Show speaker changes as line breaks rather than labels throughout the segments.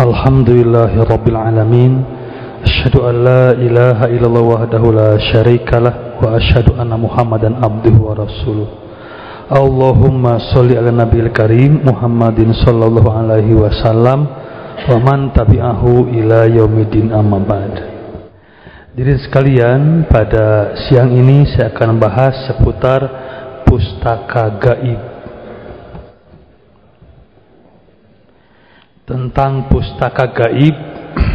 الحمد لله رب العالمين أشهد أن لا إله إلا الله وحده لا شريك له وأشهد أن محمدا عبده ورسوله اللهم صل على النبي الكريم محمد صلى الله عليه وسلم ومن تبعه إلى يوم الدين Diri sekalian, pada siang ini saya akan membahas seputar pustaka gaib tentang pustaka gaib.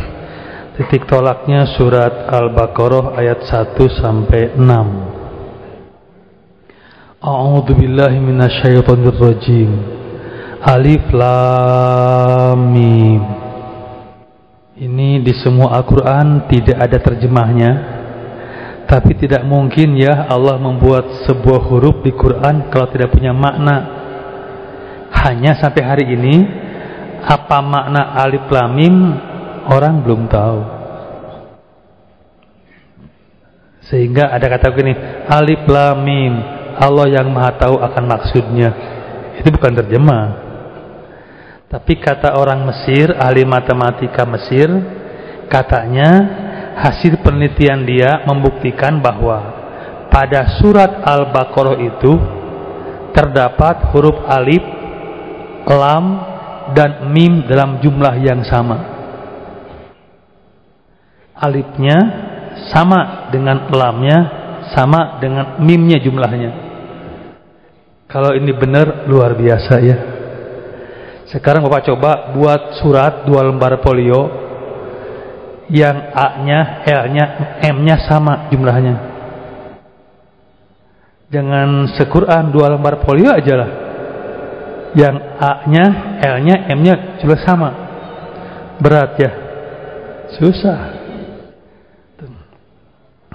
Titik tolaknya surat Al-Baqarah ayat 1 sampai 6 A'udzu billahi minasyaitonir rajim Alif Lam Mim. Ini di semua Al-Qur'an tidak ada terjemahnya. Tapi tidak mungkin ya Allah membuat sebuah huruf di Quran kalau tidak punya makna. Hanya sampai hari ini apa makna alif lam mim orang belum tahu. Sehingga ada kata begini, alif lam mim, Allah yang Maha tahu akan maksudnya. Itu bukan terjemah. Tapi kata orang Mesir, ahli matematika Mesir, katanya hasil penelitian dia membuktikan bahwa pada surat Al-Baqarah itu terdapat huruf alif, lam, dan mim dalam jumlah yang sama. Alifnya sama dengan lamnya, sama dengan mimnya jumlahnya. Kalau ini benar luar biasa ya. Sekarang Bapak coba buat surat dua lembar folio yang A-nya, L-nya, M-nya sama jumlahnya. Jangan sequran dua lembar folio aja lah yang A-nya, L-nya, M-nya juga sama. Berat ya. Susah.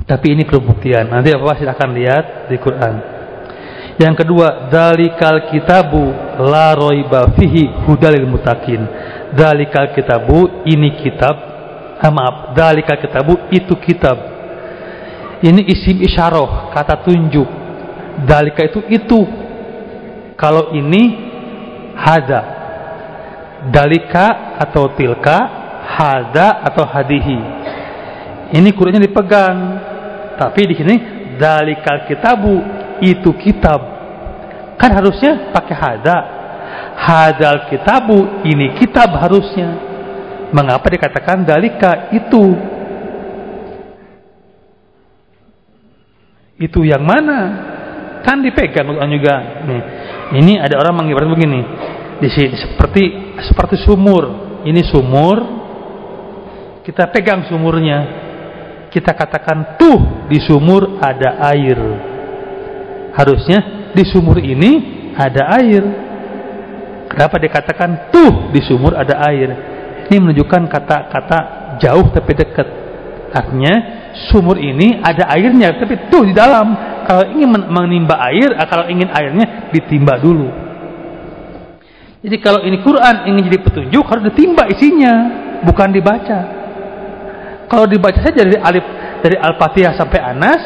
Tapi ini kebuktian. Nanti apa silahkan lihat di Quran. Yang kedua, dalikal kitabu la roiba fihi hudalil mutakin. Dalikal kitabu ini kitab. Ah, maaf, dalikal kitabu itu kitab. Ini isim isyarah, kata tunjuk. Dalika itu itu. Kalau ini hada. Dalika atau tilka hada atau hadihi. Ini Qurannya dipegang. Tapi di sini dalika kitabu itu kitab. Kan harusnya pakai hada. Hadal kitabu ini kitab harusnya. Mengapa dikatakan dalika itu? Itu yang mana? Kan dipegang juga nih ini ada orang mengibaratkan begini di sini seperti seperti sumur. Ini sumur. Kita pegang sumurnya. Kita katakan tuh di sumur ada air. Harusnya di sumur ini ada air. Kenapa dikatakan tuh di sumur ada air? Ini menunjukkan kata-kata jauh tapi dekat. Artinya sumur ini ada airnya tapi tuh di dalam. Kalau ingin menimba air kalau ingin airnya ditimba dulu jadi kalau ini Quran ingin jadi petunjuk harus ditimba isinya bukan dibaca. Kalau dibaca saja dari alif dari al-fatihah sampai anas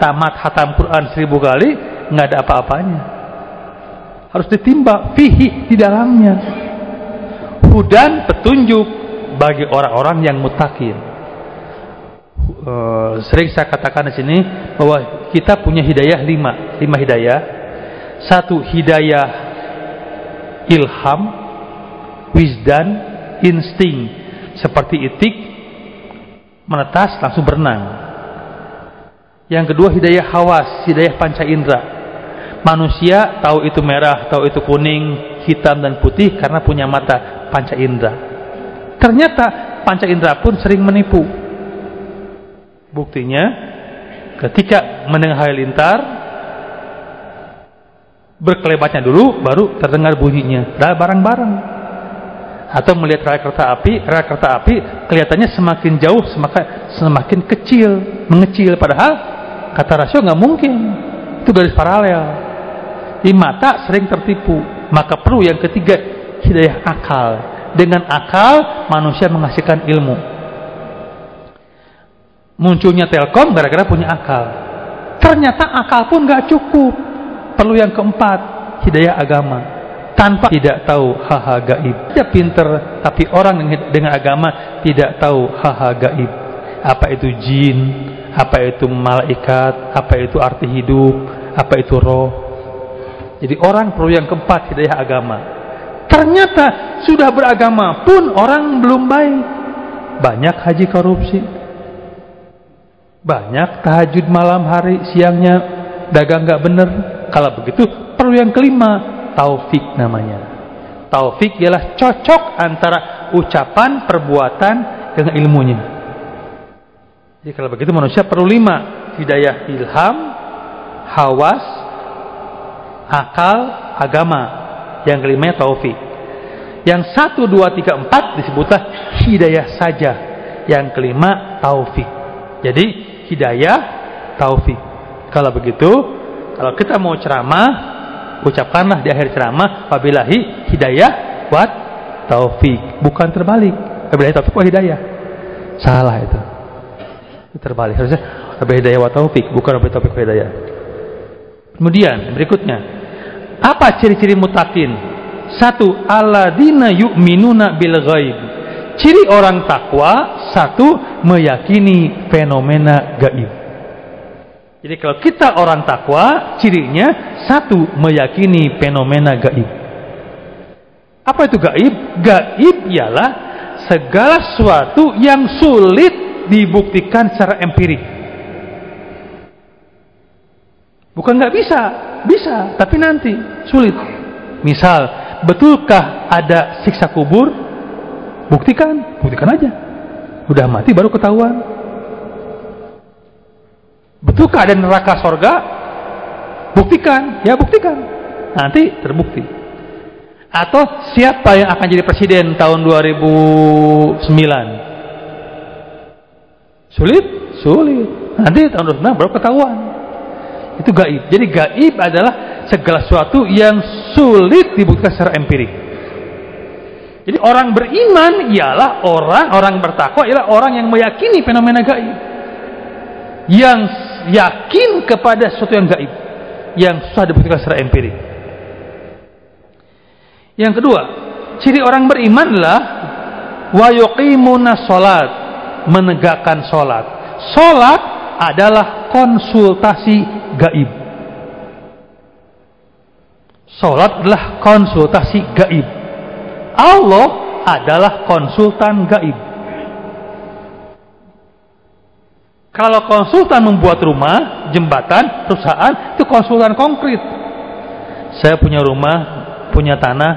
tamat hatam Quran seribu kali nggak ada apa-apanya. Harus ditimba fihi di dalamnya. Hudan petunjuk bagi orang-orang yang mutakin uh, sering saya katakan di sini bahwa kita punya hidayah lima, lima hidayah. Satu hidayah ilham, wisdan, insting, seperti itik, menetas langsung berenang. Yang kedua hidayah hawas, hidayah panca indera. Manusia tahu itu merah, tahu itu kuning, hitam dan putih karena punya mata panca indera. Ternyata panca indera pun sering menipu Buktinya ketika mendengar halilintar berkelebatnya dulu baru terdengar bunyinya. Dah barang-barang. Atau melihat rel kereta api, rel kereta api kelihatannya semakin jauh semakin semakin kecil, mengecil padahal kata rasio nggak mungkin. Itu garis paralel. Di mata sering tertipu. Maka perlu yang ketiga hidayah akal. Dengan akal manusia menghasilkan ilmu munculnya Telkom gara-gara punya akal. Ternyata akal pun gak cukup. Perlu yang keempat, hidayah agama. tanpa tidak tahu hal-hal gaib. Dia pinter, tapi orang dengan agama tidak tahu hal-hal gaib. Apa itu jin, apa itu malaikat, apa itu arti hidup, apa itu roh. Jadi orang perlu yang keempat hidayah agama. Ternyata sudah beragama pun orang belum baik. Banyak haji korupsi. Banyak tahajud malam hari, siangnya dagang nggak bener. Kalau begitu perlu yang kelima taufik namanya. Taufik ialah cocok antara ucapan, perbuatan dengan ilmunya. Jadi kalau begitu manusia perlu lima. Hidayah ilham, hawas, akal, agama. Yang kelimanya taufik. Yang satu, dua, tiga, empat disebutlah hidayah saja. Yang kelima taufik. Jadi hidayah, taufik. Kalau begitu, kalau kita mau ceramah, ucapkanlah di akhir ceramah wabillahi hidayah buat taufik bukan terbalik. Wabillahi taufik wa hidayah. Salah itu. Terbalik. Harusnya wabillahi hidayah wa taufik bukan wabillahi taufik wa hidayah. Kemudian berikutnya. Apa ciri-ciri mutakin? Satu aladina yu'minuna bil ghaib. Ciri orang takwa satu meyakini fenomena gaib jadi kalau kita orang takwa, cirinya satu meyakini fenomena gaib. Apa itu gaib? Gaib ialah segala sesuatu yang sulit dibuktikan secara empirik. Bukan nggak bisa, bisa, tapi nanti sulit. Misal, betulkah ada siksa kubur? Buktikan, buktikan aja. Udah mati baru ketahuan. Betulkah ada neraka sorga? Buktikan, ya buktikan. Nanti terbukti. Atau siapa yang akan jadi presiden tahun 2009? Sulit? Sulit. Nanti tahun 2009 baru ketahuan. Itu gaib. Jadi gaib adalah segala sesuatu yang sulit dibuktikan secara empirik. Jadi orang beriman ialah orang orang bertakwa ialah orang yang meyakini fenomena gaib. Yang yakin kepada sesuatu yang gaib yang susah dibuktikan secara empirik. Yang kedua, ciri orang beriman adalah wa yuqimuna salat, menegakkan salat. Salat adalah konsultasi gaib. Salat adalah konsultasi gaib. Allah adalah konsultan gaib. Kalau konsultan membuat rumah, jembatan, perusahaan, itu konsultan konkret. Saya punya rumah, punya tanah,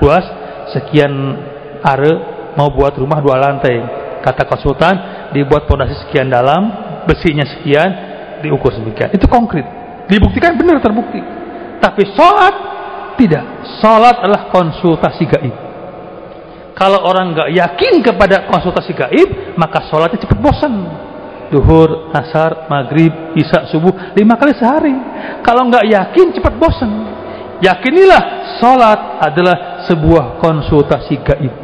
luas, sekian are, mau buat rumah dua lantai. Kata konsultan, dibuat fondasi sekian dalam, besinya sekian, diukur sekian. Itu konkret. Dibuktikan benar terbukti. Tapi sholat, tidak. Sholat adalah konsultasi gaib. Kalau orang nggak yakin kepada konsultasi gaib, maka sholatnya cepat bosan duhur, asar, maghrib, isya, subuh lima kali sehari. Kalau nggak yakin cepat bosan. Yakinilah sholat adalah sebuah konsultasi gaib.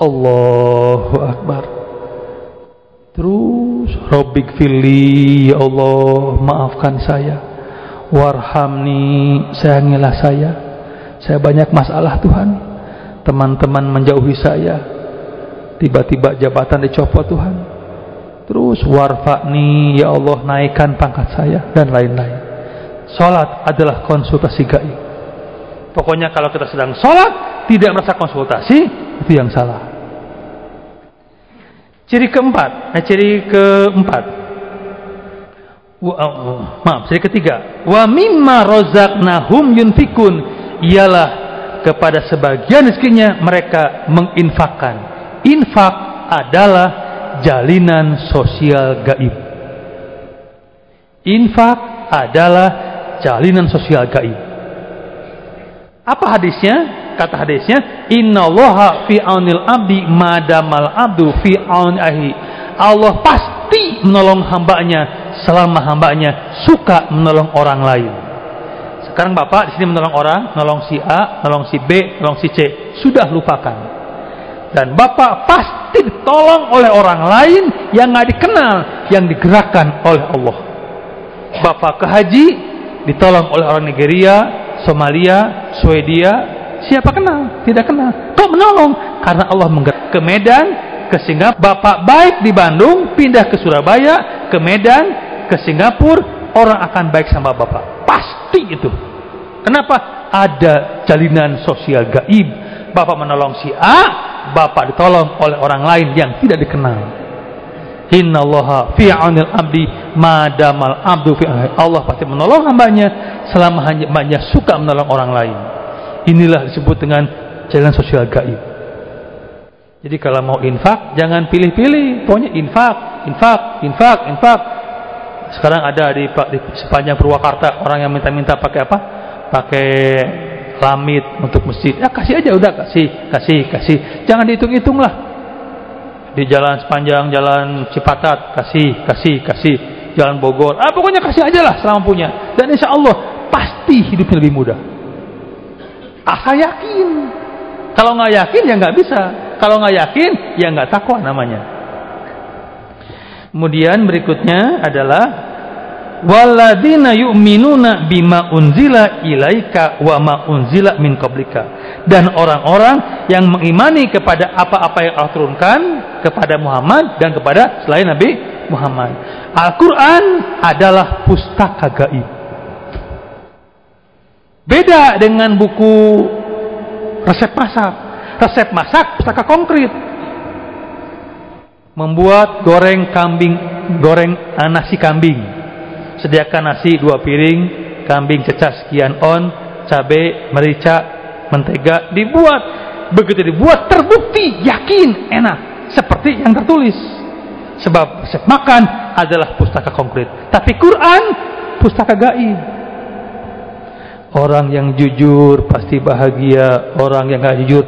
Allahu Akbar. Terus Robbik fili ya Allah maafkan saya. Warhamni sayangilah saya. Saya banyak masalah Tuhan. Teman-teman menjauhi saya. Tiba-tiba jabatan dicopot Tuhan Terus warfa'ni ya Allah naikkan pangkat saya dan lain-lain. Salat adalah konsultasi gaib. Pokoknya kalau kita sedang salat tidak merasa konsultasi itu yang salah. Ciri keempat, nah ciri keempat. Wa, uh, maaf, ciri ketiga. Wa mimma razaqnahum yunfikun ialah kepada sebagian rezekinya mereka menginfakkan. Infak adalah jalinan sosial gaib. Infak adalah jalinan sosial gaib. Apa hadisnya? Kata hadisnya, Innallaha fi aunil abdi madamal abdu fi aun ahi. Allah pasti menolong hambanya selama hambanya suka menolong orang lain. Sekarang Bapak di sini menolong orang, menolong si A, menolong si B, menolong si C. Sudah lupakan dan Bapak pasti ditolong oleh orang lain yang nggak dikenal, yang digerakkan oleh Allah. Bapak ke haji, ditolong oleh orang Nigeria, Somalia, Swedia, siapa kenal? Tidak kenal. Kok menolong? Karena Allah menggerak ke Medan, ke Singapura. Bapak baik di Bandung, pindah ke Surabaya, ke Medan, ke Singapura, orang akan baik sama bapak. Pasti itu. Kenapa? Ada jalinan sosial gaib. Bapak menolong si A, bapak ditolong oleh orang lain yang tidak dikenal. Innallaha fi 'aunil abdi madamal abdu fi Allah pasti menolong hambanya selama hambanya suka menolong orang lain. Inilah disebut dengan jalan sosial gaib. Jadi kalau mau infak jangan pilih-pilih, pokoknya infak, infak, infak, infak. Sekarang ada di, di sepanjang Purwakarta orang yang minta-minta pakai apa? Pakai lamit untuk masjid. Ya kasih aja udah kasih, kasih, kasih. Jangan dihitung-hitung lah di jalan sepanjang jalan Cipatat kasih kasih kasih. Jalan Bogor ah pokoknya kasih aja lah selama punya. Dan insya Allah pasti hidupnya lebih mudah. Asal yakin. Kalau nggak yakin ya nggak bisa. Kalau nggak yakin ya nggak takwa namanya. Kemudian berikutnya adalah waladina yu'minuna bima unzila ilaika wa ma unzila min qablika. Dan orang-orang yang mengimani kepada apa-apa yang Allah turunkan kepada Muhammad dan kepada selain Nabi Muhammad. Al-Quran adalah pustaka gaib. Beda dengan buku resep masak. Resep masak pustaka konkret membuat goreng kambing goreng nasi kambing sediakan nasi dua piring, kambing cecah sekian on, cabai, merica, mentega, dibuat. Begitu dibuat terbukti, yakin, enak. Seperti yang tertulis. Sebab resep makan adalah pustaka konkret. Tapi Quran pustaka gaib. Orang yang jujur pasti bahagia, orang yang gak jujur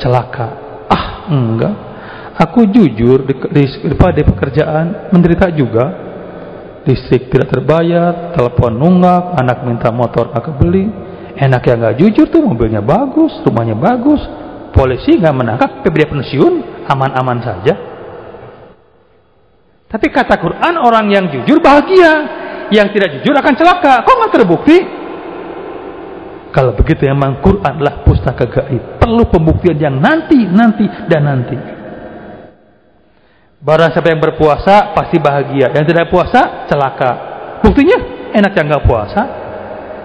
celaka. Ah, enggak. Aku jujur di, di, di, di pekerjaan menderita juga listrik tidak terbayar, telepon nunggak, anak minta motor agak beli. Enak yang nggak jujur tuh mobilnya bagus, rumahnya bagus, polisi nggak menangkap, tapi pensiun aman-aman saja. Tapi kata Quran orang yang jujur bahagia, yang tidak jujur akan celaka. Kok nggak terbukti? Kalau begitu memang Quran adalah pustaka gaib. Perlu pembuktian yang nanti, nanti, dan nanti. Barang siapa yang berpuasa pasti bahagia. Yang tidak puasa celaka. Buktinya enak yang nggak puasa.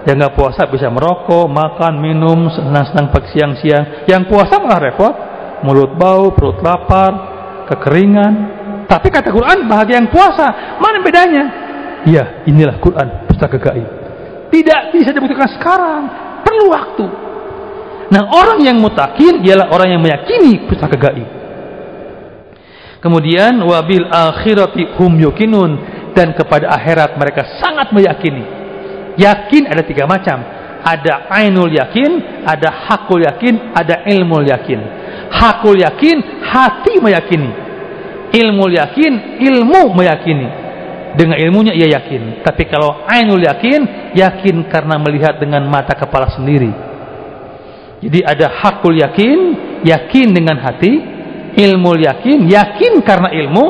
Yang nggak puasa bisa merokok, makan, minum, senang-senang pagi siang-siang. Yang puasa malah repot. Mulut bau, perut lapar, kekeringan. Tapi kata Quran bahagia yang puasa. Mana bedanya? Iya, inilah Quran pustaka gaib. Tidak bisa dibuktikan sekarang. Perlu waktu. Nah, orang yang mutakin ialah orang yang meyakini pustaka gaib. Kemudian wabil akhirati hum yukinun dan kepada akhirat mereka sangat meyakini. Yakin ada tiga macam. Ada ainul yakin, ada hakul yakin, ada ilmu yakin. Hakul yakin, hati meyakini. Ilmu yakin, ilmu meyakini. Dengan ilmunya ia yakin. Tapi kalau ainul yakin, yakin karena melihat dengan mata kepala sendiri. Jadi ada hakul yakin, yakin dengan hati, ilmu yakin yakin karena ilmu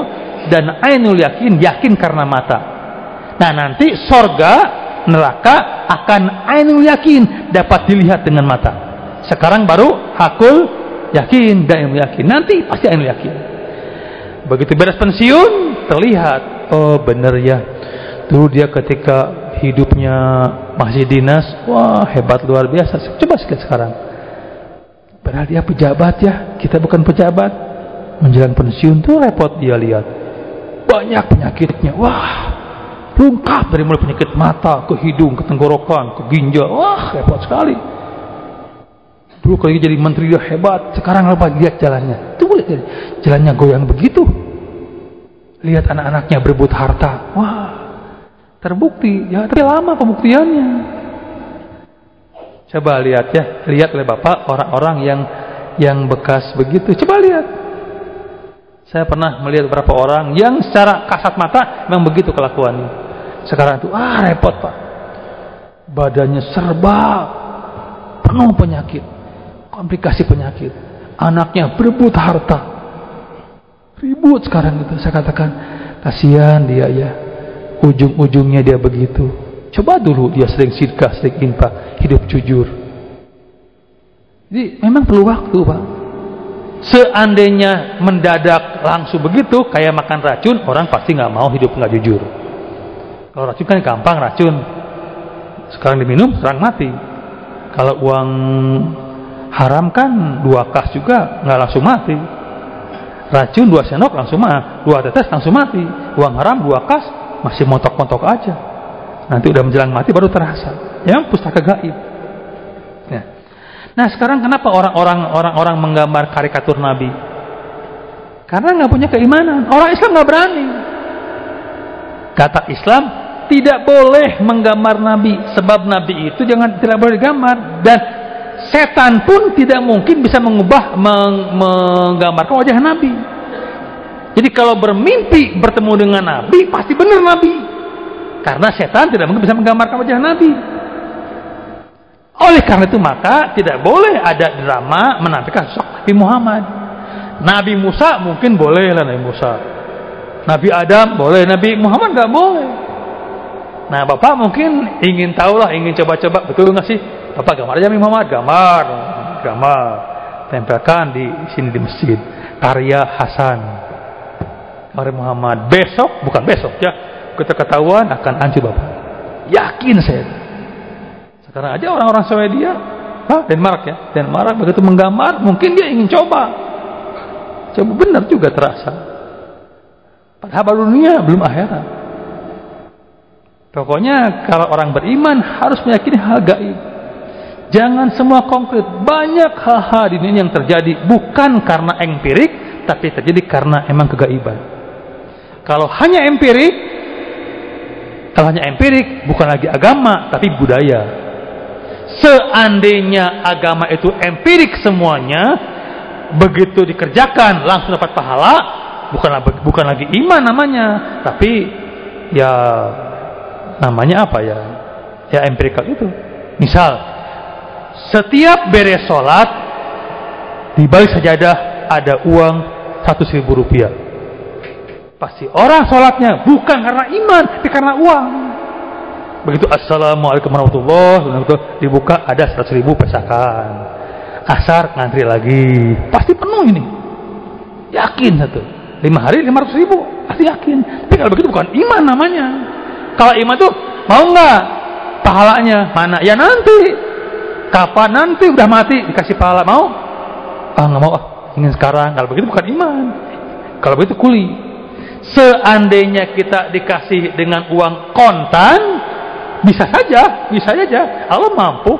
dan ainul yakin yakin karena mata. Nah nanti sorga neraka akan ainul yakin dapat dilihat dengan mata. Sekarang baru hakul yakin dan ilmu yakin. Nanti pasti ainul yakin. Begitu beres pensiun terlihat oh benar ya. Dulu dia ketika hidupnya masih dinas wah hebat luar biasa. Coba sekarang. Padahal dia pejabat ya kita bukan pejabat menjelang pensiun tuh repot dia lihat. Banyak penyakitnya. Wah lengkap dari mulai penyakit mata ke hidung ke tenggorokan ke ginjal. Wah repot sekali. Dulu kalau jadi menteri dia hebat. Sekarang apa? Lihat jalannya. Tuh lihat jalannya goyang begitu. Lihat anak-anaknya berebut harta. Wah terbukti. Ya tapi lama pembuktiannya. Coba lihat ya. Lihat oleh bapak orang-orang yang yang bekas begitu. Coba lihat saya pernah melihat beberapa orang yang secara kasat mata memang begitu kelakuannya. Sekarang itu ah repot pak, badannya serba penuh penyakit, komplikasi penyakit, anaknya berebut harta, ribut sekarang itu. Saya katakan kasihan dia ya, ujung-ujungnya dia begitu. Coba dulu dia sering sedekah, sering infak, hidup jujur. Jadi memang perlu waktu, Pak. Seandainya mendadak langsung begitu, kayak makan racun, orang pasti nggak mau hidup nggak jujur. Kalau racun kan gampang racun. Sekarang diminum, sekarang mati. Kalau uang haram kan dua kas juga nggak langsung mati. Racun dua sendok langsung mati, dua tetes langsung mati. Uang haram dua kas masih montok-montok aja. Nanti udah menjelang mati baru terasa. Yang pustaka gaib. Nah sekarang kenapa orang-orang orang-orang menggambar karikatur Nabi? Karena nggak punya keimanan. Orang Islam nggak berani. Kata Islam tidak boleh menggambar Nabi sebab Nabi itu jangan tidak boleh digambar dan setan pun tidak mungkin bisa mengubah meng, menggambarkan wajah Nabi. Jadi kalau bermimpi bertemu dengan Nabi pasti benar Nabi. Karena setan tidak mungkin bisa menggambarkan wajah Nabi. Oleh karena itu maka tidak boleh ada drama menampilkan sosok Nabi Muhammad. Nabi Musa mungkin boleh lah Nabi Musa. Nabi Adam boleh, Nabi Muhammad nggak boleh. Nah Bapak mungkin ingin tahu lah, ingin coba-coba betul nggak sih? Bapak gambar aja Nabi Muhammad, gambar, gambar, tempelkan di sini di masjid. Karya Hasan, Nabi Muhammad. Besok, bukan besok ya, kita ketahuan akan hancur Bapak. Yakin saya. Sekarang aja orang-orang Swedia, Hah? Denmark ya, Denmark begitu menggambar, mungkin dia ingin coba. Coba benar juga terasa. Padahal baru dunia belum akhirat. Pokoknya kalau orang beriman harus meyakini hal gaib. Jangan semua konkret. Banyak hal-hal di dunia yang terjadi bukan karena empirik, tapi terjadi karena emang kegaiban. Kalau hanya empirik, kalau hanya empirik, bukan lagi agama, tapi budaya. Seandainya agama itu empirik semuanya, begitu dikerjakan langsung dapat pahala, bukan bukan lagi iman namanya, tapi ya namanya apa ya? Ya empirikal itu. Misal, setiap beres sholat di balik sajadah ada uang satu ribu rupiah Pasti orang sholatnya bukan karena iman, tapi karena uang. Begitu assalamualaikum warahmatullahi wabarakatuh dibuka ada seratus ribu pesakan. Asar ngantri lagi, pasti penuh ini. Yakin satu. Lima hari lima ratus ribu, pasti yakin. Tapi kalau begitu bukan iman namanya. Kalau iman tuh mau nggak pahalanya mana? Ya nanti. Kapan nanti udah mati dikasih pahala mau? Ah nggak mau ah, ingin sekarang. Kalau begitu bukan iman. Kalau begitu kuli. Seandainya kita dikasih dengan uang kontan, bisa saja, bisa saja. Allah mampu.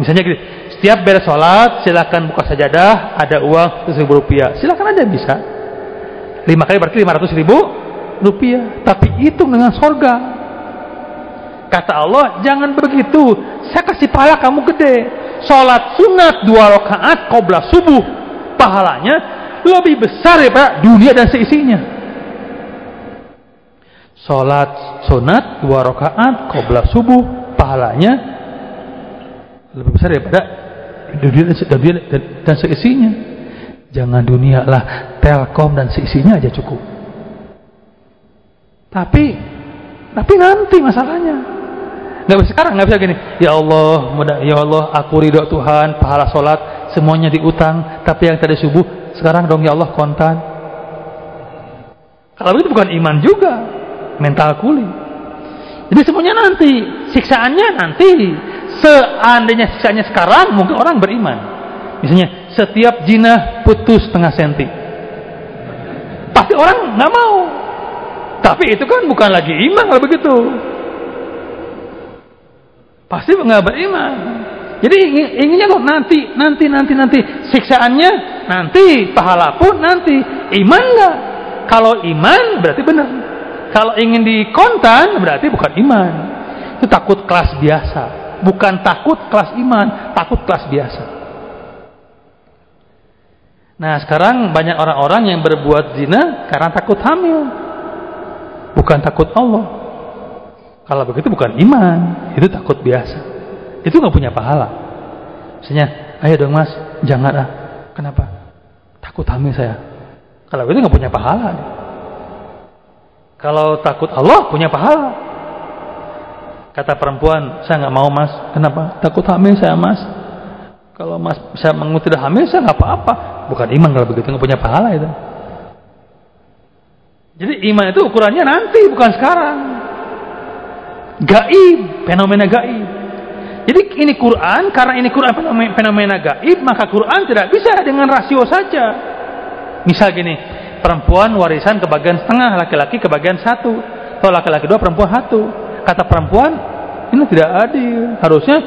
Misalnya gini, setiap beres sholat, silakan buka sajadah, ada uang seribu rupiah. Silakan aja bisa. Lima kali berarti lima ratus ribu rupiah. Tapi hitung dengan sorga. Kata Allah, jangan begitu. Saya kasih pahala kamu gede. Sholat sunat dua rakaat kobra subuh. Pahalanya lebih besar ya Pak dunia dan seisinya. Sholat sunat dua rakaat qobla subuh pahalanya lebih besar daripada dunia dan, seisinya. Jangan dunia lah, telkom dan seisinya aja cukup. Tapi, tapi nanti masalahnya. Nggak bisa sekarang, nggak bisa gini. Ya Allah, mudah, ya Allah, aku ridho Tuhan, pahala sholat semuanya diutang. Tapi yang tadi subuh, sekarang dong ya Allah kontan. Kalau itu bukan iman juga mental kuli. Jadi semuanya nanti, siksaannya nanti. Seandainya siksaannya sekarang, mungkin orang beriman. Misalnya, setiap jinah putus setengah senti. Pasti orang nggak mau. Tapi itu kan bukan lagi iman kalau begitu. Pasti nggak beriman. Jadi inginnya kok nanti, nanti, nanti, nanti. Siksaannya nanti, pahala pun nanti. Iman nggak? Kalau iman berarti benar. Kalau ingin dikontan berarti bukan iman. Itu takut kelas biasa. Bukan takut kelas iman, takut kelas biasa. Nah sekarang banyak orang-orang yang berbuat zina karena takut hamil. Bukan takut Allah. Kalau begitu bukan iman, itu takut biasa. Itu nggak punya pahala. Misalnya, ayo dong mas, jangan ah. Kenapa? Takut hamil saya. Kalau begitu nggak punya pahala. Kalau takut Allah punya pahala. Kata perempuan, saya nggak mau mas. Kenapa? Takut hamil saya mas. Kalau mas saya menguti tidak hamil, saya nggak apa-apa. Bukan iman kalau begitu nggak punya pahala itu. Jadi iman itu ukurannya nanti, bukan sekarang. Gaib, fenomena gaib. Jadi ini Quran, karena ini Quran fenomena gaib, maka Quran tidak bisa dengan rasio saja. Misal gini, perempuan warisan kebagian setengah, laki-laki kebagian satu. Kalau laki-laki dua, perempuan satu. Kata perempuan, ini tidak adil. Harusnya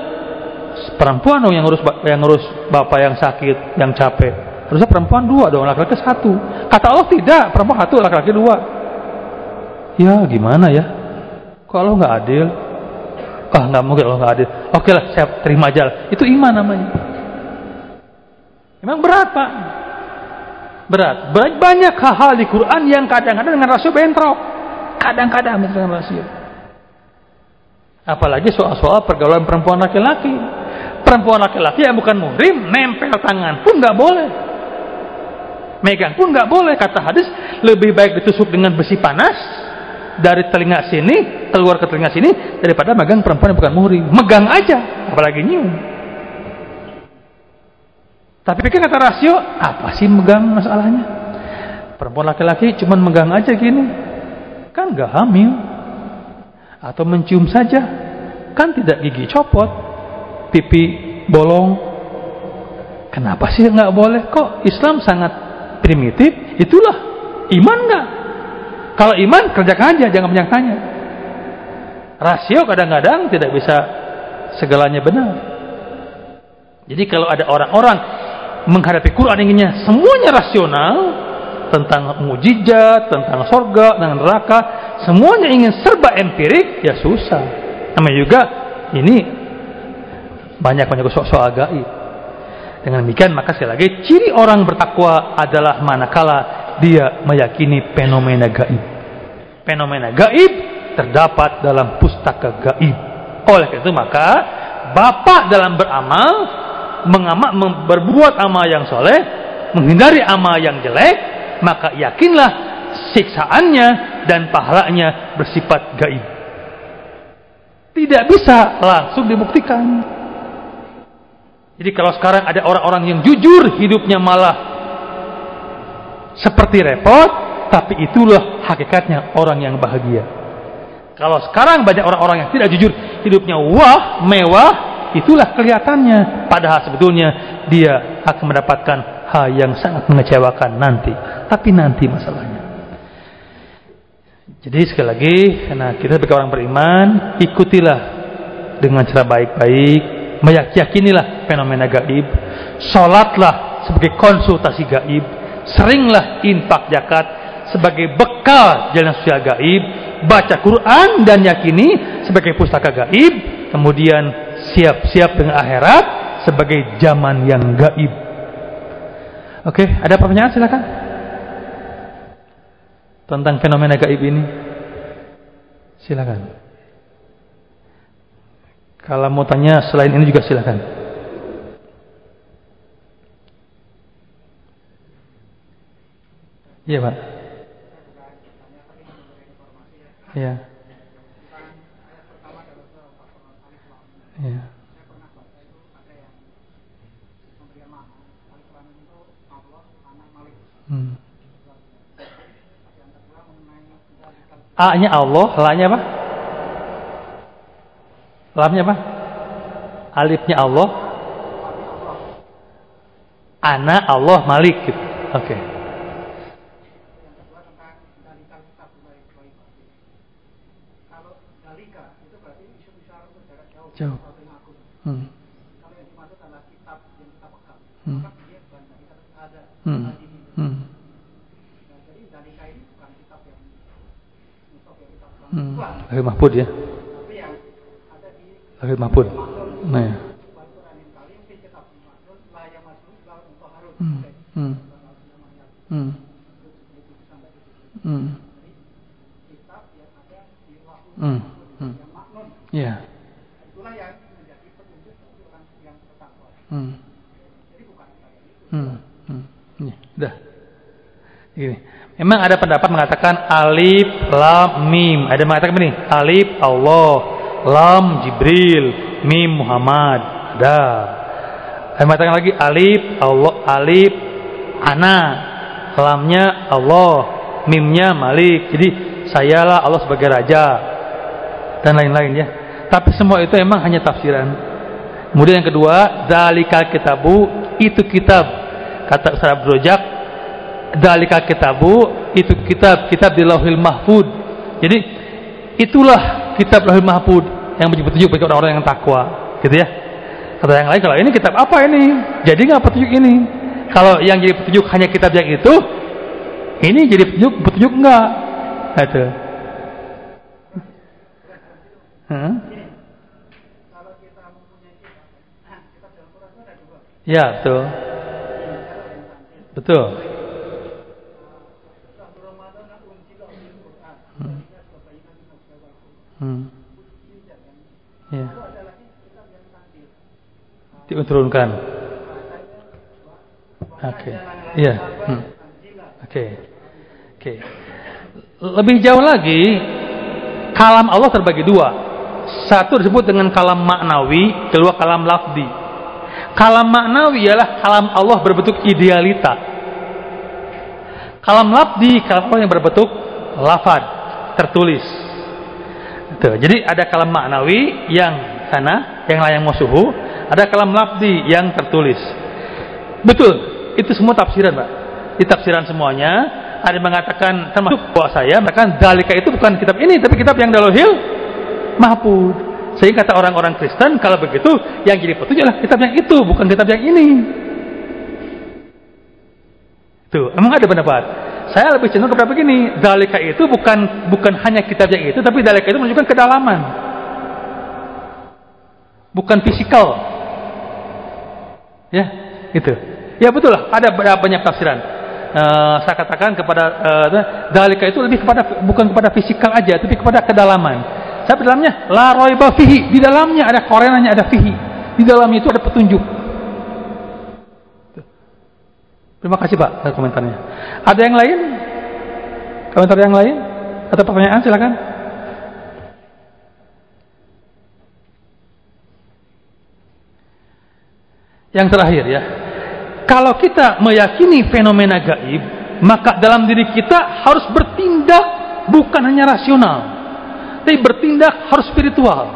perempuan dong yang ngurus yang ngurus bapak yang sakit, yang capek. Harusnya perempuan dua dong, laki-laki satu. Kata Allah tidak, perempuan satu, laki-laki dua. Ya gimana ya? Kalau nggak adil, ah nggak mungkin Allah nggak adil. Oke lah, saya terima aja. Itu iman namanya. Memang berat pak, berat. Banyak hal-hal di Quran yang kadang-kadang dengan rasio bentrok, kadang-kadang dengan rasio. Apalagi soal-soal pergaulan perempuan laki-laki. Perempuan laki-laki yang bukan muhrim nempel tangan pun nggak boleh. Megang pun nggak boleh. Kata hadis lebih baik ditusuk dengan besi panas dari telinga sini keluar ke telinga sini daripada megang perempuan yang bukan muhrim. Megang aja, apalagi nyium. Tapi pikir kata rasio, apa sih megang masalahnya? Perempuan laki-laki cuman megang aja gini. Kan gak hamil. Atau mencium saja. Kan tidak gigi copot. Pipi bolong. Kenapa sih nggak boleh? Kok Islam sangat primitif? Itulah. Iman nggak? Kalau iman kerjakan aja jangan banyak tanya. Rasio kadang-kadang tidak bisa segalanya benar. Jadi kalau ada orang-orang menghadapi Quran inginnya semuanya rasional tentang mujizat, tentang sorga, tentang neraka, semuanya ingin serba empirik, ya susah. Namanya juga ini banyak banyak soal gaib. Dengan demikian maka sekali lagi ciri orang bertakwa adalah manakala dia meyakini fenomena gaib. Fenomena gaib terdapat dalam pustaka gaib. Oleh itu maka bapak dalam beramal mengamak berbuat amal yang soleh menghindari amal yang jelek maka yakinlah siksaannya dan pahalanya bersifat gaib. Tidak bisa langsung dibuktikan. Jadi kalau sekarang ada orang-orang yang jujur hidupnya malah seperti repot, tapi itulah hakikatnya orang yang bahagia. Kalau sekarang banyak orang-orang yang tidak jujur hidupnya wah, mewah, itulah kelihatannya. Padahal sebetulnya dia akan mendapatkan hal yang sangat mengecewakan nanti. Tapi nanti masalahnya. Jadi sekali lagi, karena kita sebagai orang beriman, ikutilah dengan cara baik-baik, meyakinilah fenomena gaib, sholatlah sebagai konsultasi gaib, seringlah infak zakat sebagai bekal jalan sosial gaib, baca Quran dan yakini sebagai pustaka gaib, kemudian siap-siap dengan akhirat sebagai zaman yang gaib. Oke, ada pertanyaan silakan. Tentang fenomena gaib ini. Silakan. Kalau mau tanya selain ini juga silakan. Iya, Pak. Iya. Iya. Hmm. A-nya Allah, La-nya apa? Lamnya apa? Alifnya Allah. Ana Allah Malik gitu. Oke. Okay. Jauh. Hmm. Hmm. Hmm. Hmm. Hmm. Lahir Mahfud ya. Lahir Mahfud. Nah ya. Hmm. Hmm. Hmm. Hmm. Hmm. Hmm. Ya. Hmm. Hmm. Hmm. Ya, udah. Gini. Memang ada pendapat mengatakan alif lam mim. Ada mengatakan begini, alif Allah, lam Jibril, mim Muhammad. Ada. Saya mengatakan lagi alif Allah alif ana, lamnya Allah, mimnya Malik. Jadi sayalah Allah sebagai raja dan lain-lain ya. Tapi semua itu emang hanya tafsiran. Kemudian yang kedua, dalikal kitabu itu kitab. Kata Ustaz Abdul dalikal kitabu itu kitab, kitab di Lauhil Mahfud. Jadi itulah kitab Lauhil Mahfud yang menjadi petunjuk bagi orang-orang yang takwa, gitu ya. Kata yang lain kalau ini kitab apa ini? Jadi nggak petunjuk ini. Kalau yang jadi petunjuk hanya kitab yang itu, ini jadi petunjuk petunjuk enggak? Itu. Hmm? Ya, betul. Betul. Hmm. Hmm. Ya. Diturunkan. Oke. Okay. Iya. Hmm. Oke. Okay. Oke. Okay. Lebih jauh lagi, kalam Allah terbagi dua. Satu disebut dengan kalam maknawi, kedua kalam lafdi. Kalam maknawi ialah kalam Allah berbentuk idealita. Kalam labdi, kalam Allah yang berbentuk lafad, tertulis. Tuh, jadi ada kalam maknawi yang sana, yang layang musuhu, ada kalam labdi yang tertulis. Betul, itu semua tafsiran, Pak. Di tafsiran semuanya ada yang mengatakan termasuk buat saya, maka dalika itu bukan kitab ini, tapi kitab yang dalohil mahfud. Sehingga kata orang-orang Kristen, kalau begitu yang jadi petunjuk adalah kitab yang itu, bukan kitab yang ini. Tuh, emang ada pendapat. Saya lebih cenderung kepada begini, dalika itu bukan bukan hanya kitab yang itu, tapi dalika itu menunjukkan kedalaman. Bukan fisikal. Ya, itu. Ya betul lah, ada banyak tafsiran. Uh, saya katakan kepada uh, dalika itu lebih kepada bukan kepada fisikal aja, tapi kepada kedalaman. Tapi dalamnya la raiba fihi. Di dalamnya ada korenanya, ada fihi. Di dalamnya itu ada petunjuk. Terima kasih Pak komentarnya. Ada yang lain? Komentar yang lain? Atau pertanyaan silakan. Yang terakhir ya. Kalau kita meyakini fenomena gaib, maka dalam diri kita harus bertindak bukan hanya rasional tapi bertindak harus spiritual.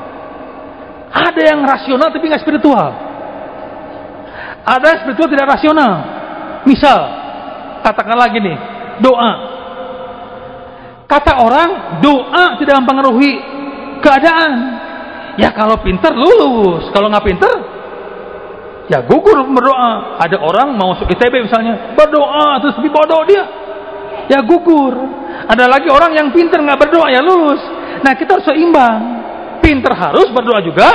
Ada yang rasional tapi nggak spiritual. Ada yang spiritual tidak rasional. Misal, katakan lagi nih, doa. Kata orang, doa tidak mempengaruhi keadaan. Ya kalau pinter lulus, kalau nggak pinter, ya gugur berdoa. Ada orang mau masuk ITB misalnya, berdoa terus bodoh dia, ya gugur. Ada lagi orang yang pinter nggak berdoa ya lulus. Nah kita harus seimbang. Pinter harus, berdoa juga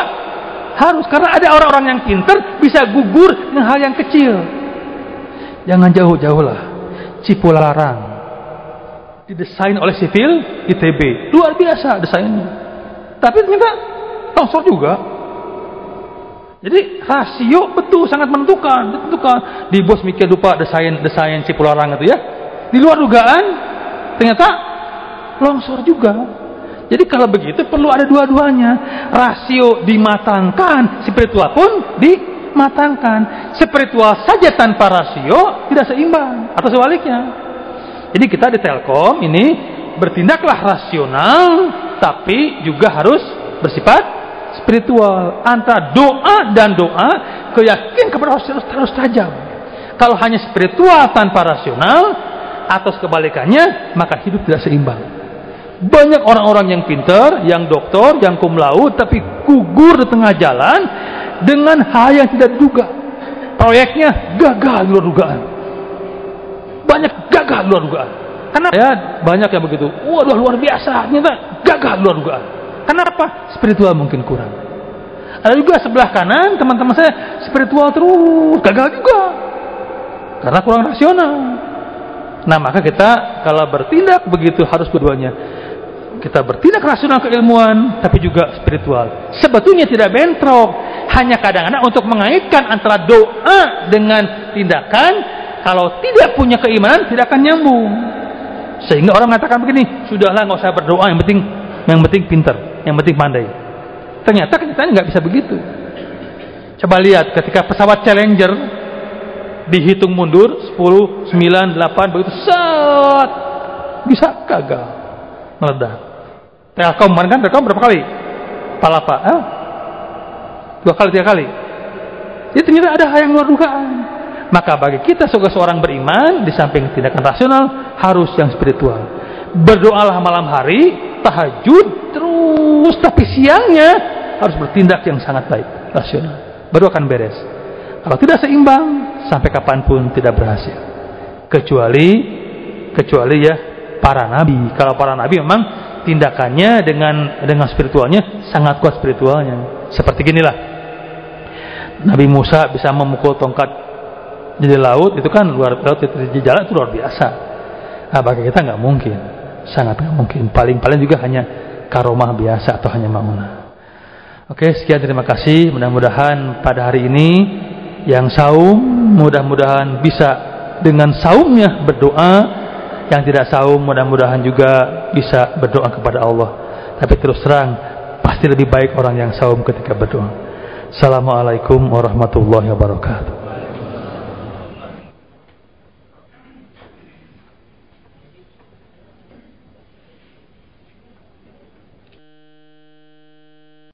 harus. Karena ada orang-orang yang pinter bisa gugur dengan hal yang kecil. Jangan jauh-jauh lah. Cipularang. Didesain oleh sivil ITB. Luar biasa desainnya. Tapi ternyata longsor juga. Jadi rasio betul sangat menentukan, menentukan. Di bos mikir lupa desain desain Cipularang itu ya. Di luar dugaan ternyata longsor juga. Jadi kalau begitu perlu ada dua-duanya. Rasio dimatangkan, spiritual pun dimatangkan. Spiritual saja tanpa rasio tidak seimbang atau sebaliknya. Jadi kita di Telkom ini bertindaklah rasional tapi juga harus bersifat spiritual. Antara doa dan doa, keyakinan kepada harus, harus tajam. Kalau hanya spiritual tanpa rasional atau kebalikannya, maka hidup tidak seimbang. Banyak orang-orang yang pintar, yang doktor, yang kum laut, tapi gugur di tengah jalan dengan hal yang tidak diduga. Proyeknya gagal luar dugaan. Banyak gagal luar dugaan. Karena ya banyak yang begitu. Waduh luar biasa, ternyata gagal luar dugaan. Kenapa? Spiritual mungkin kurang. Ada juga sebelah kanan teman-teman saya spiritual terus gagal juga. Karena kurang rasional. Nah maka kita kalau bertindak begitu harus keduanya kita bertindak rasional keilmuan tapi juga spiritual sebetulnya tidak bentrok hanya kadang-kadang untuk mengaitkan antara doa dengan tindakan kalau tidak punya keimanan tidak akan nyambung sehingga orang mengatakan begini sudahlah nggak usah berdoa yang penting yang penting pinter yang penting pandai Ternyata kenyataannya nggak bisa begitu. Coba lihat ketika pesawat Challenger dihitung mundur 10, 9, 8 begitu set bisa gagal meledak. Telkom kan Telkom berapa kali? Palapa, eh? dua kali tiga kali. Jadi ternyata ada hal yang luar dugaan. Maka bagi kita sebagai seorang beriman di samping tindakan rasional harus yang spiritual. Berdoalah malam hari, tahajud terus tapi siangnya harus bertindak yang sangat baik, rasional. Baru akan beres. Kalau tidak seimbang, sampai kapan pun tidak berhasil. Kecuali kecuali ya para nabi. Kalau para nabi memang tindakannya dengan dengan spiritualnya sangat kuat spiritualnya. Seperti ginilah. Nabi Musa bisa memukul tongkat di laut itu kan luar laut di jalan itu luar biasa. Nah, bagi kita nggak mungkin, sangat nggak mungkin. Paling-paling juga hanya karomah biasa atau hanya mauna. Oke, sekian terima kasih. Mudah-mudahan pada hari ini yang saum mudah-mudahan bisa dengan saumnya berdoa yang tidak saum mudah-mudahan juga bisa berdoa kepada Allah. Tapi terus terang pasti lebih baik orang yang saum ketika berdoa. Assalamualaikum warahmatullahi wabarakatuh